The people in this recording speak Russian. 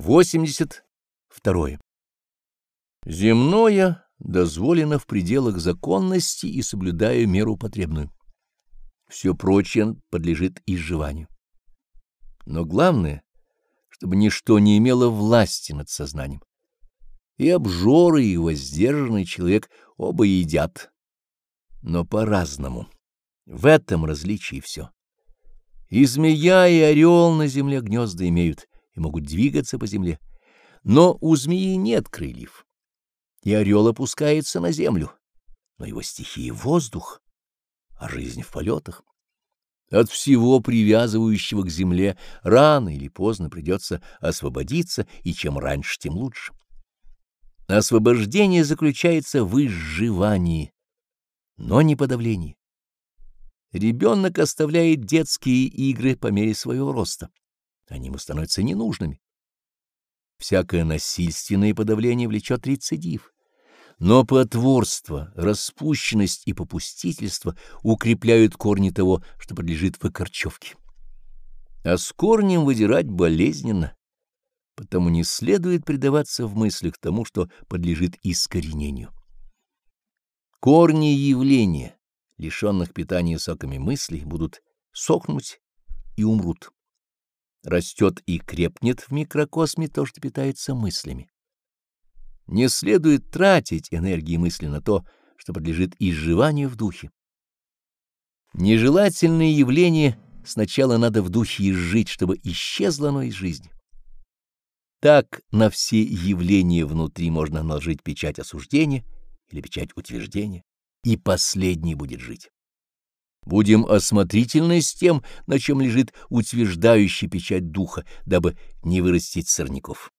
82. Земное дозволено в пределах законности и соблюдая меру потребную. Все прочее подлежит изживанию. Но главное, чтобы ничто не имело власти над сознанием. И обжоры, и воздержанный человек оба едят, но по-разному. В этом различие все. И змея, и орел на земле гнезда имеют могут двигаться по земле. Но у змеи нет крыльев, и орел опускается на землю, но его стихия — воздух, а жизнь в полетах. От всего привязывающего к земле рано или поздно придется освободиться, и чем раньше, тем лучше. Освобождение заключается в изживании, но не подавлении. Ребенок оставляет детские игры по мере своего роста. Они ему становятся ненужными. Всякое насильственное подавление влечет рецидив. Но потворство, распущенность и попустительство укрепляют корни того, что подлежит выкорчевке. А с корнем выдирать болезненно, потому не следует предаваться в мыслях тому, что подлежит искоренению. Корни явления лишенных питания соками мыслей, будут сохнуть и умрут. Растет и крепнет в микрокосме то, что питается мыслями. Не следует тратить энергии мысли на то, что подлежит изживанию в духе. Нежелательные явления сначала надо в духе изжить, чтобы исчезло оно из жизни. Так на все явления внутри можно наложить печать осуждения или печать утверждения и последний будет жить. Будем осмотрительны с тем, на чем лежит утверждающий печать духа, дабы не вырастить сорняков.